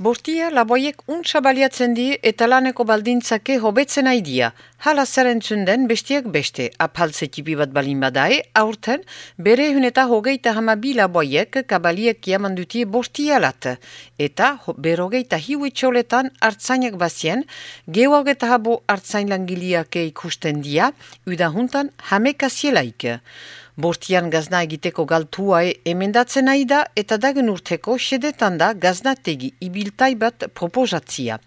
Bortia laboiek untsa baliatzen di eta laneko baldintzake hobetzen aidia. Hala zerentzun den bestiak beste, apaltze tipi bat balin badae, aurten bere hun eta hogeita hama bi laboiek kabaliek jamandutie bortia lat. Eta berogeita hiu itxoletan hartzainak bazien, geoag eta habo hartzain langiliake ikusten dia, udahuntan hamekazielaik. Bortian gazna egiteko galtua e emendatzen nahi da eta dagen urteko sedetan da gaznategi ibiltai bat proposatzia.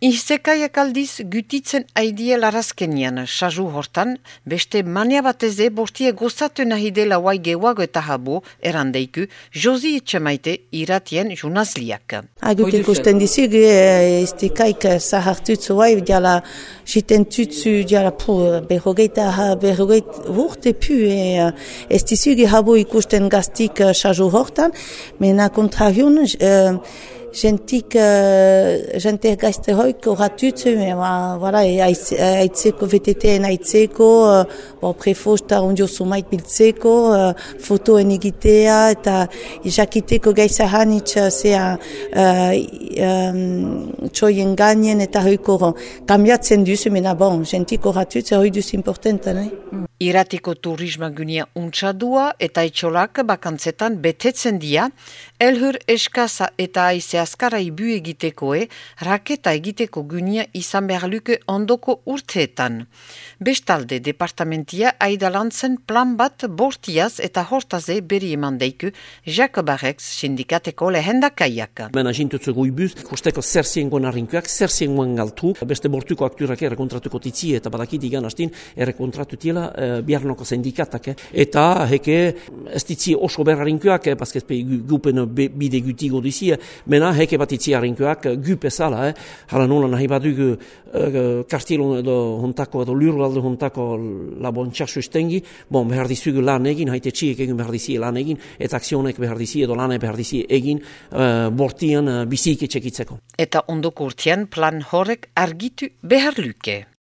Inzekaiak aldiz gutitzen aidie larazkenian, sazu hortan, beste mania bateze bortie gozatu nahi dela wai gehuago eta habo, erandeiku, Josi etxemaite iratien junazliak. Agut ikusten dizu, ez dikaik zahartutzu wai, diala jiten tutzu, diala pu, berrogeita, berrogeita urte pu, e, ez dizu habo ikusten gaztik sazu hortan, mena kontravion, jentik, uh, jentek gaizte hoik oratutzu, voilà, aitzeko, VTT-en aitzeko, uh, bo, prefosta ondio sumait biltzeko, uh, fotoen egitea, eta jakiteko gaisa hanitz, zea, uh, um, txoien gainen, eta hoiko kambiatzen duzu, mena bon, jentik oratutzu, hoi duzu importanta, nahi? Mm. Iratiko turisma gunia untsadua eta etxolak bakantzetan betetzen dia, elhur eskaza eta aize askara ibu egitekoe, raketa egiteko gunia izan behar luke ondoko urteetan. Bestalde, departamentia aidalantzen plan bat bortiaz eta hortaze beri eman deiku Jacobarex sindikateko lehendakaiak. Mena jintutzu guibuz, kusteko zer ziengoen arrinkuak, zer ziengoen galtu, beste bortuko akturak ere kontratuko titzi eta badakit igan hastin ere kontratu tiela e, biarnoko sindikatak. Eh. Eta heke ez ditzi oso berrarinkuak, eh, paskez gupen bide gutigo dizi, mena heke bat itzi arrinkuak gupe zala, eh. hala nola nahi badugu uh, kastilon edo hontako edo lurralde hontako labon txasustengi, bon, behar dizugu lan egin, haite txiek egin behar dizi lan egin, eta akzionek behar dizi edo lan behar dizi egin uh, bortian uh, biziki txekitzeko. Eta ondoko urtean plan horrek argitu behar luke.